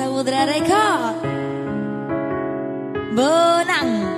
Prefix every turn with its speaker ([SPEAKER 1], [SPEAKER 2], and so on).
[SPEAKER 1] Saudara Eko Bonang